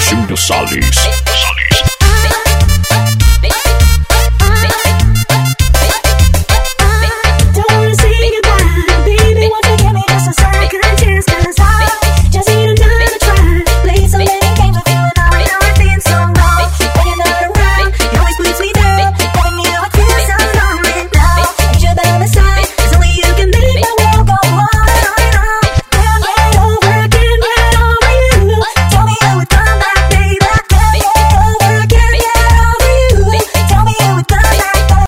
shoot the Salis.